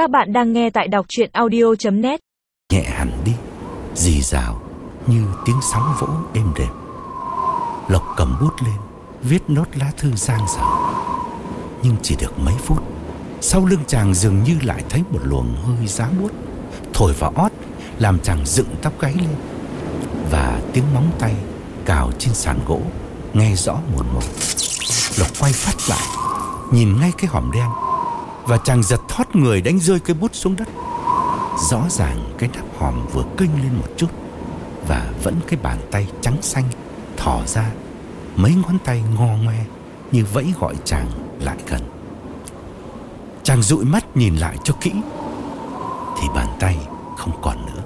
Các bạn đang nghe tại đọc chuyện audio.net Nhẹ hẳn đi, Dì rào như tiếng sóng vỗ êm đềm. Lộc cầm bút lên, Viết nốt lá thư giang dở. Nhưng chỉ được mấy phút, Sau lưng chàng dường như lại thấy một luồng hơi giá buốt. Thổi vào ót, Làm chàng dựng tóc gáy lên. Và tiếng móng tay Cào trên sàn gỗ, Nghe rõ một một Lộc quay phát lại, Nhìn ngay cái hòm đen. Và chàng giật thoát người đánh rơi cây bút xuống đất. Rõ ràng cái nắp hòm vừa kênh lên một chút Và vẫn cái bàn tay trắng xanh Thỏ ra. Mấy ngón tay ngo ngoe Như vẫy gọi chàng lại gần. Chàng dụi mắt nhìn lại cho kỹ, Thì bàn tay không còn nữa.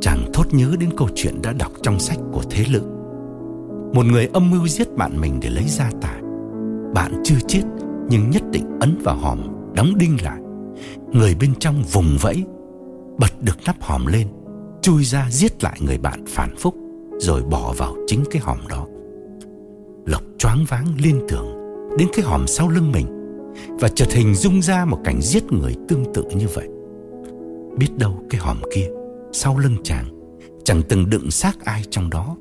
Chàng thốt nhớ đến câu chuyện đã đọc trong sách của Thế Lự Một người âm mưu giết bạn mình để lấy gia tài. Bạn chưa chết, nhưng nhất định ấn vào hòm, Đóng đinh lại. Người bên trong vùng vẫy, Bật được nắp hòm lên, Chui ra giết lại người bạn phản phúc, Rồi bỏ vào chính cái hòm đó. Lộc choáng váng liên tưởng Đến cái hòm sau lưng mình Và chợt hình dung ra một cảnh giết người tương tự như vậy. Biết đâu cái hòm kia, Sau lưng chàng, Chẳng từng đựng xác ai trong đó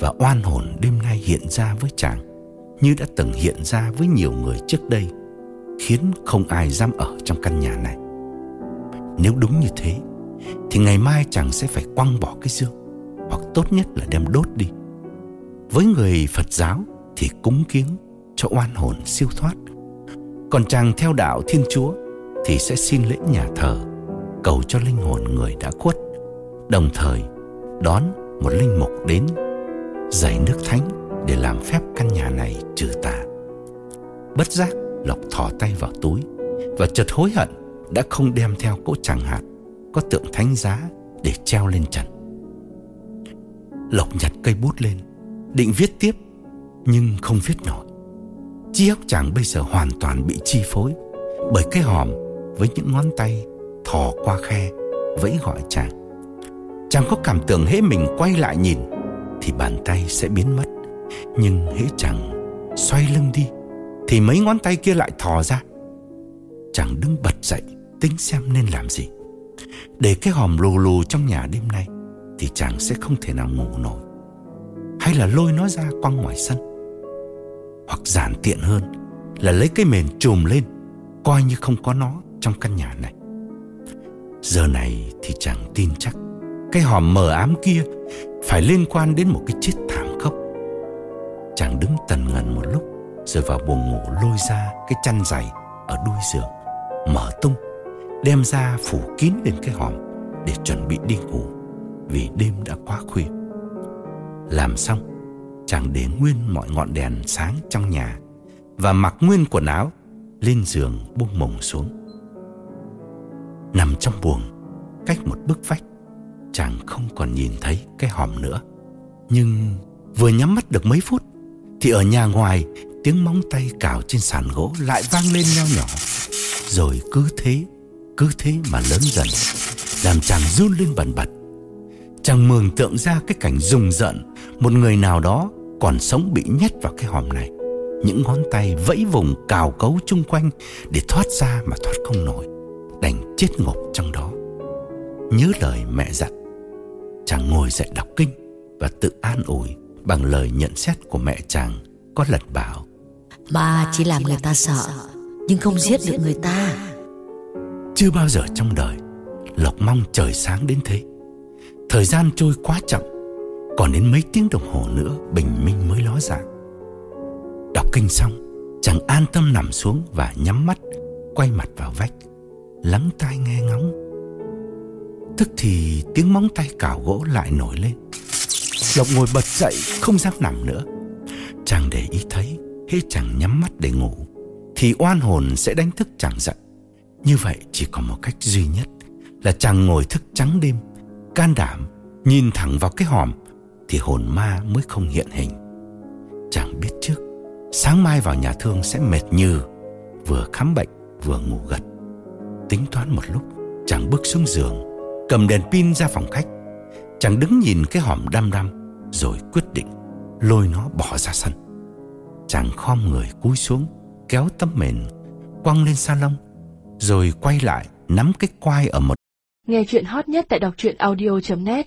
Và oan hồn đêm nay hiện ra với chàng. Như đã từng hiện ra với nhiều người trước đây, Khiến không ai dám ở trong căn nhà này. Nếu đúng như thế, Thì ngày mai chàng sẽ phải quăng bỏ cái dương Hoặc tốt nhất là đem đốt đi. Với người Phật giáo Thì cúng kiếng cho oan hồn siêu thoát. Còn chàng theo đạo Thiên Chúa Thì sẽ xin lễ nhà thờ, Cầu cho linh hồn người đã khuất, Đồng thời đón một linh mục đến giải nước thánh để làm phép căn nhà này trừ tà. Bất giác, Lộc thò tay vào túi, Và chợt hối hận Đã không đem theo cỗ chẳng hạt Có tượng thánh giá để treo lên trần. Lộc nhặt cây bút lên, Định viết tiếp, Nhưng không viết nổi. Chi óc chàng bây giờ hoàn toàn bị chi phối Bởi cái hòm Với những ngón tay Thò qua khe Vẫy gọi chàng. Chàng có cảm tưởng hễ mình quay lại nhìn Thì bàn tay sẽ biến mất. Nhưng hễ chàng xoay lưng đi, thì mấy ngón tay kia lại thò ra. Chàng đứng bật dậy, Tính xem nên làm gì. Để cái hòm lù lù trong nhà đêm nay, Thì chàng sẽ không thể nào ngủ nổi. Hay là lôi nó ra quăng ngoài sân. Hoặc giản tiện hơn Là lấy cái mền trùm lên, Coi như không có nó trong căn nhà này. Giờ này thì chàng tin chắc, Cái hòm mờ ám kia Phải liên quan đến một cái chết Chàng đứng tần ngần một lúc, rồi vào buồng ngủ lôi ra cái chăn dày ở đuôi giường, Mở tung, Đem ra phủ kín lên cái hòm Để chuẩn bị đi ngủ, Vì đêm đã quá khuya. Làm xong, Chàng để nguyên mọi ngọn đèn sáng trong nhà Và mặc nguyên quần áo, Lên giường buông mồng xuống. Nằm trong buồng, Cách một bức vách, Chàng không còn nhìn thấy cái hòm nữa. Nhưng vừa nhắm mắt được mấy phút thì ở nhà ngoài tiếng móng tay cào trên sàn gỗ lại vang lên nho nhỏ. Rồi cứ thế, cứ thế mà lớn dần Làm chàng run lên bần bật. Chàng mường tượng ra cái cảnh rùng rợn Một người nào đó còn sống bị nhét vào cái hòm này. Những ngón tay vẫy vùng cào cấu chung quanh Để thoát ra mà thoát không nổi Đành chết ngộp trong đó. Nhớ lời mẹ dặn Chàng ngồi dậy đọc kinh Và tự an ủi. Bằng lời nhận xét của mẹ chàng Có lật bảo. Ma chỉ làm người ta sợ Nhưng không giết được người ta. Chưa bao giờ trong đời Lộc mong trời sáng đến thế. Thời gian trôi quá chậm Còn đến mấy tiếng đồng hồ nữa Bình minh mới ló dạng Đọc kinh xong Chàng an tâm nằm xuống và nhắm mắt Quay mặt vào vách Lắng tai nghe ngóng. Tức thì tiếng móng tay cào gỗ lại nổi lên Lộc ngồi bật dậy, Không dám nằm nữa. Chàng để ý thấy hết chàng nhắm mắt để ngủ, Thì oan hồn sẽ đánh thức chàng dậy. Như vậy chỉ có một cách duy nhất Là chàng ngồi thức trắng đêm, Can đảm Nhìn thẳng vào cái hòm Thì hồn ma mới không hiện hình. Chàng biết trước, Sáng mai vào nhà thương sẽ mệt như Vừa khám bệnh vừa ngủ gật. Tính toán một lúc, Chàng bước xuống giường, Cầm đèn pin ra phòng khách. Chàng đứng nhìn cái hòm đăm đăm. Rồi quyết định Lôi nó bỏ ra sân. Chàng khom người cúi xuống, Kéo tấm mền quăng lên salon, Rồi quay lại nắm cái quai ở một Nghe chuyện hot nhất tại đọc truyện audio.net